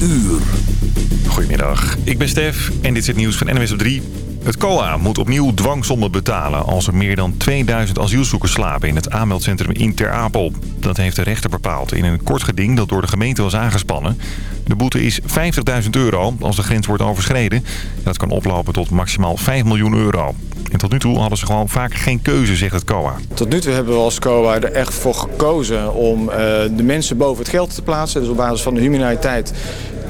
uur. Goedemiddag, ik ben Stef en dit is het nieuws van NWS op 3. Het COA moet opnieuw dwangsommen betalen als er meer dan 2000 asielzoekers slapen in het aanmeldcentrum in Ter Apel. Dat heeft de rechter bepaald in een kort geding dat door de gemeente was aangespannen. De boete is 50.000 euro als de grens wordt overschreden. Dat kan oplopen tot maximaal 5 miljoen euro. En tot nu toe hadden ze gewoon vaak geen keuze, zegt het COA. Tot nu toe hebben we als COA er echt voor gekozen om uh, de mensen boven het geld te plaatsen. Dus op basis van de humaniteit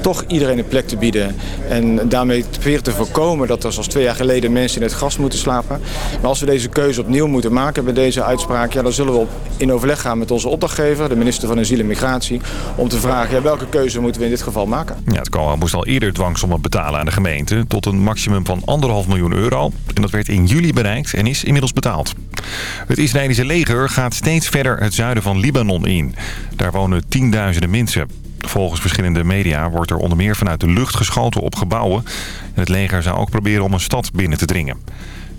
toch iedereen een plek te bieden. En daarmee proberen te voorkomen dat er zoals twee jaar geleden mensen in het gras moeten slapen. Maar als we deze keuze opnieuw moeten maken bij deze uitspraak... Ja, dan zullen we in overleg gaan met onze opdrachtgever, de minister van Asiel en Migratie... om te vragen ja, welke keuze moeten we in dit geval maken. Ja, het COA moest al eerder dwangsommen betalen aan de gemeente... tot een maximum van anderhalf miljoen euro. En dat werd in juli bereikt en is inmiddels betaald. Het Israëlische leger gaat steeds verder het zuiden van Libanon in. Daar wonen tienduizenden mensen. Volgens verschillende media wordt er onder meer vanuit de lucht geschoten op gebouwen. Het leger zou ook proberen om een stad binnen te dringen.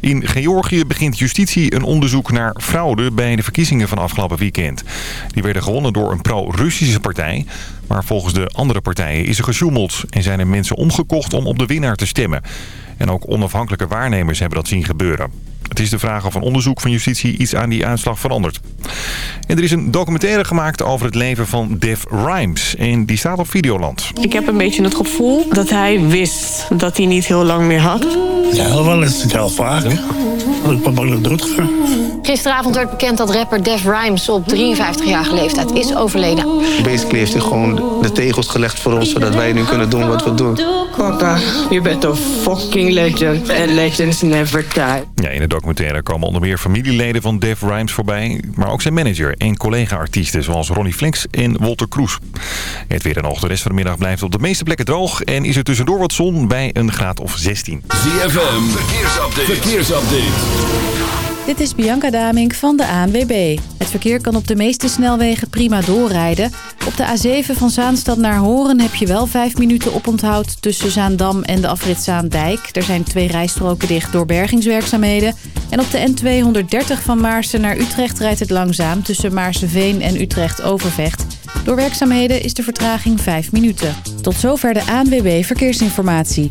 In Georgië begint justitie een onderzoek naar fraude bij de verkiezingen van afgelopen weekend. Die werden gewonnen door een pro-Russische partij. Maar volgens de andere partijen is er gesjoemeld en zijn er mensen omgekocht om op de winnaar te stemmen. En ook onafhankelijke waarnemers hebben dat zien gebeuren. Het is de vraag of een onderzoek van justitie iets aan die uitslag verandert. En er is een documentaire gemaakt over het leven van Def Rhymes. En die staat op Videoland. Ik heb een beetje het gevoel dat hij wist dat hij niet heel lang meer had. Ja, wel is het heel vaak. Ik ben bang dat Gisteravond werd bekend dat rapper Def Rhymes op 53-jarige leeftijd is overleden. Basically heeft hij gewoon de tegels gelegd voor ons... zodat wij nu kunnen doen wat we doen. Kaka, je bent een fucking legend. En legends never die. Ja, in de documentaire komen onder meer familieleden van Def Rhymes voorbij... maar ook zijn manager en collega-artiesten zoals Ronnie Flex en Walter Kroes. Het weer en nog de rest van de middag blijft op de meeste plekken droog... en is er tussendoor wat zon bij een graad of 16. ZFM, verkeersupdate. verkeersupdate. Dit is Bianca Damink van de ANWB. Het verkeer kan op de meeste snelwegen prima doorrijden. Op de A7 van Zaanstad naar Horen heb je wel 5 minuten oponthoud tussen Zaandam en de afrit Zaandijk. Er zijn twee rijstroken dicht door bergingswerkzaamheden. En op de N230 van Maarsen naar Utrecht rijdt het langzaam tussen Maarseveen en Utrecht Overvecht. Door werkzaamheden is de vertraging 5 minuten. Tot zover de ANWB Verkeersinformatie.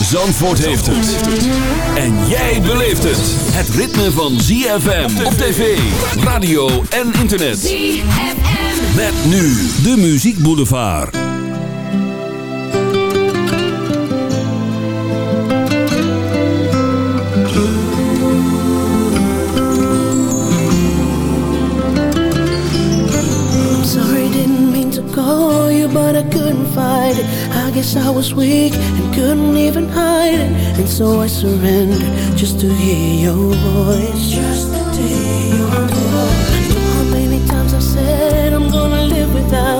Zandvoort heeft het. En jij beleeft het. Het ritme van ZFM op tv, radio en internet. ZFM. Met nu de Muziek Boulevard. Sorry, didn't mean to call you, but I couldn't fight it. I guess I was weak and couldn't even hide it. And so I surrendered just to hear your voice. Just to hear your voice. I know how many times I've said I'm gonna live without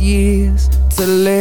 years to live.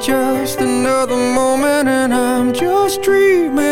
just another moment and I'm just dreaming.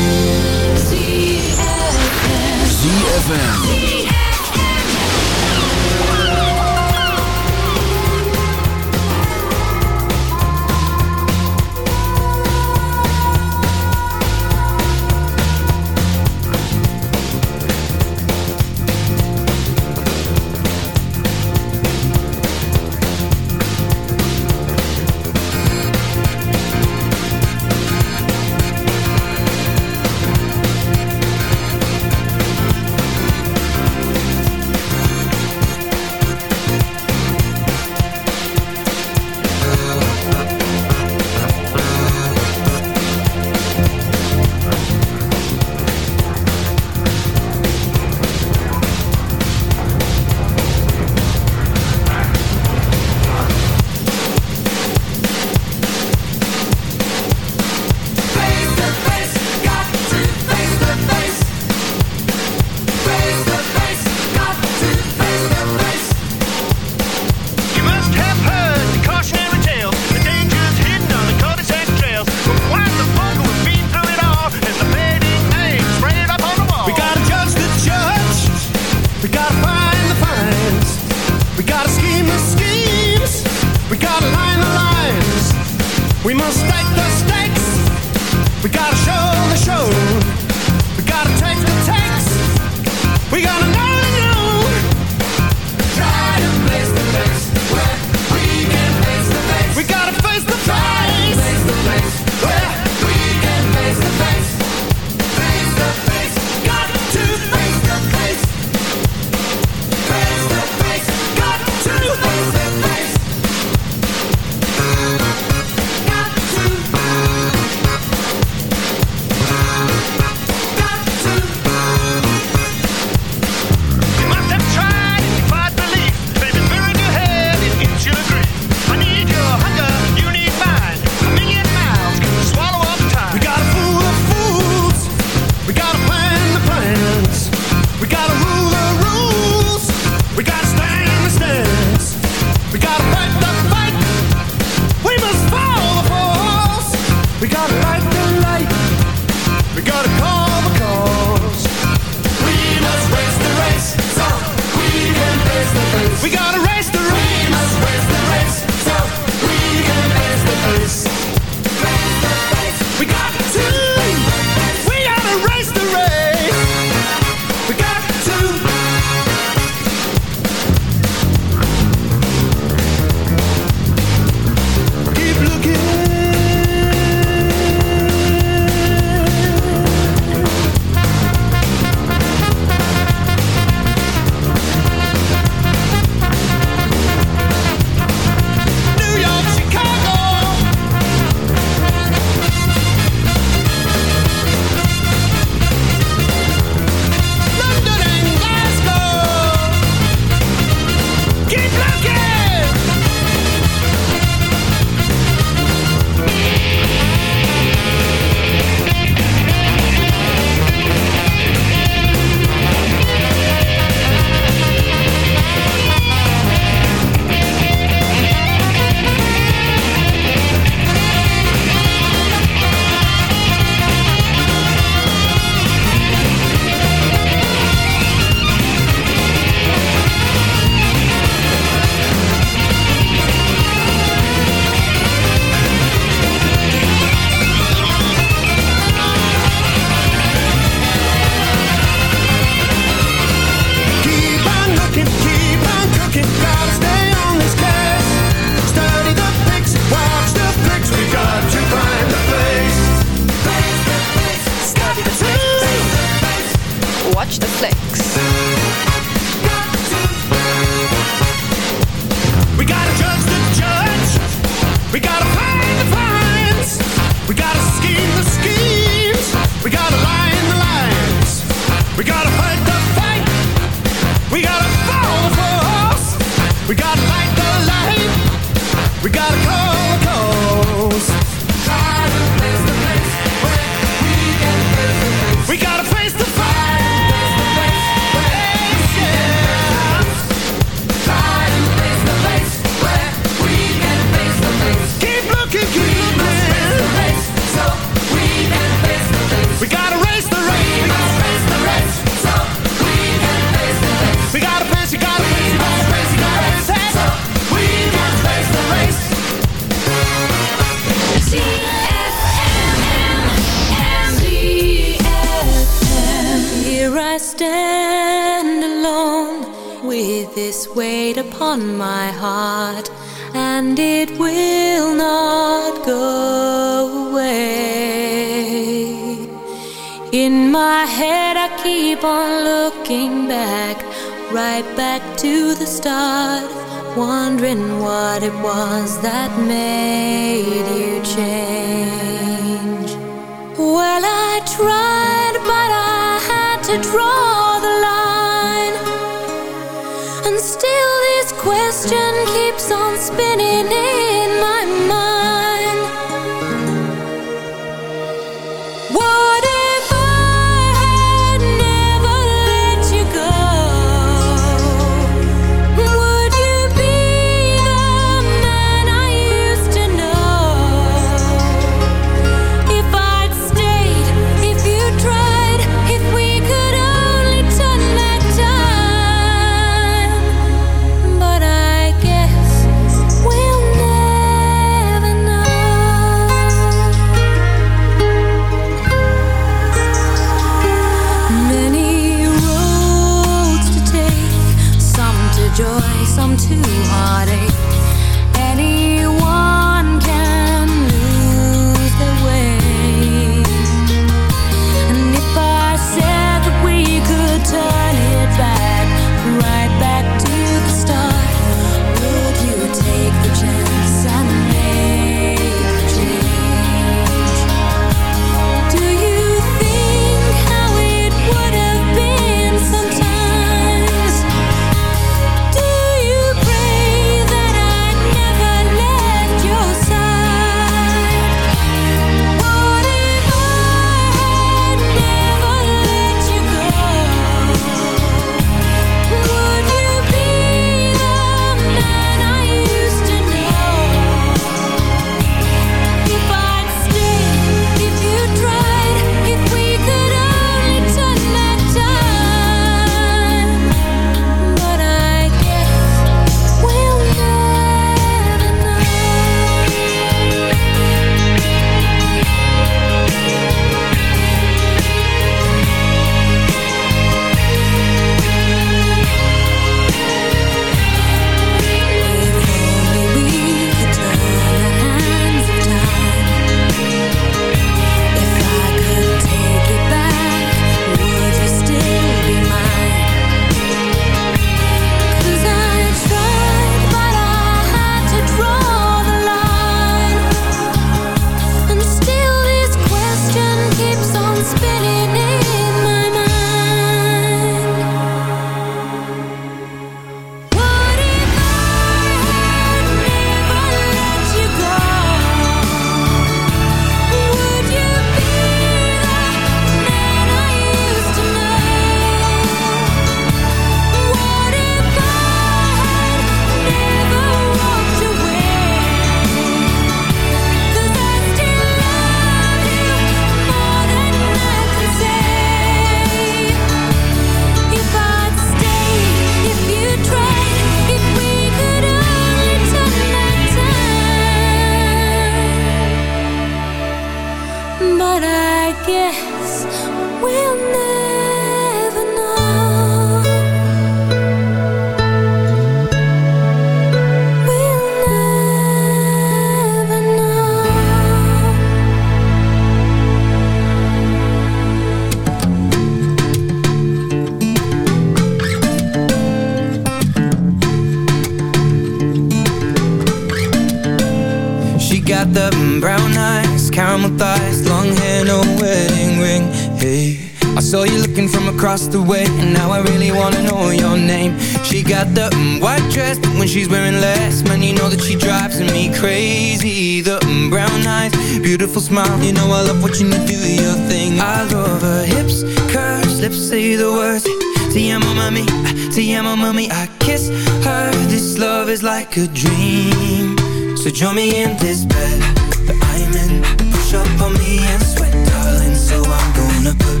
Drives me crazy. The brown eyes, beautiful smile, you know I love watching you do your thing. I love her hips, curves, lips say the words. Te amo, mami, te amo, mami. I kiss her. This love is like a dream. So join me in this bed that I'm in. Push up on me and sweat, darling. So I'm gonna put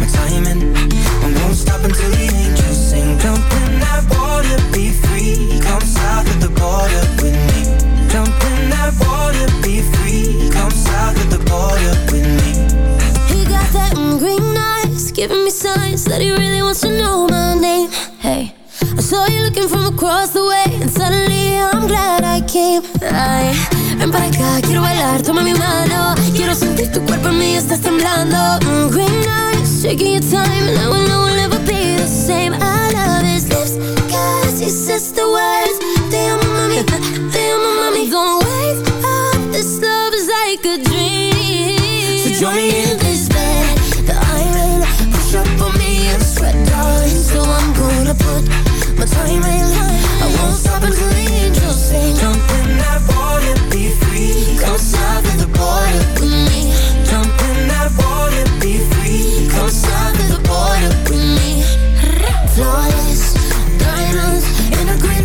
my time in. I won't stop until the angels sing. Jump in that water, be free. Come south of the border south of the border with me. He got that green eyes, giving me signs that he really wants to know my name. Hey, I saw you looking from across the way, and suddenly I'm glad I came. Ay, ven para acá, quiero bailar, toma mi mano. Quiero sentir tu cuerpo en mí, estás temblando. Mm, green eyes, taking your time, and I will know we'll never be the same. I love his lips, cause he says the words. Te amo, mami, te amo, mami. Don't me in this bed that I'm. Push up on me. So I'm gonna put my time in. I won't stop until the angels sing. Jump in that water, be free. The with me. Jump in that water, be free. The with me. Diamonds in a green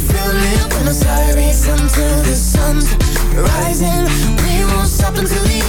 until the sun's rising. We won't stop until the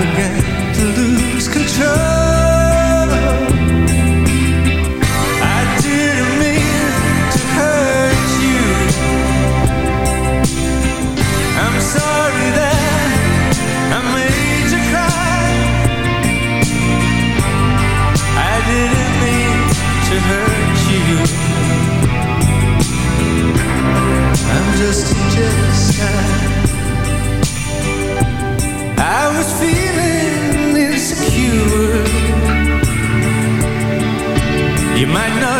Began to lose control might not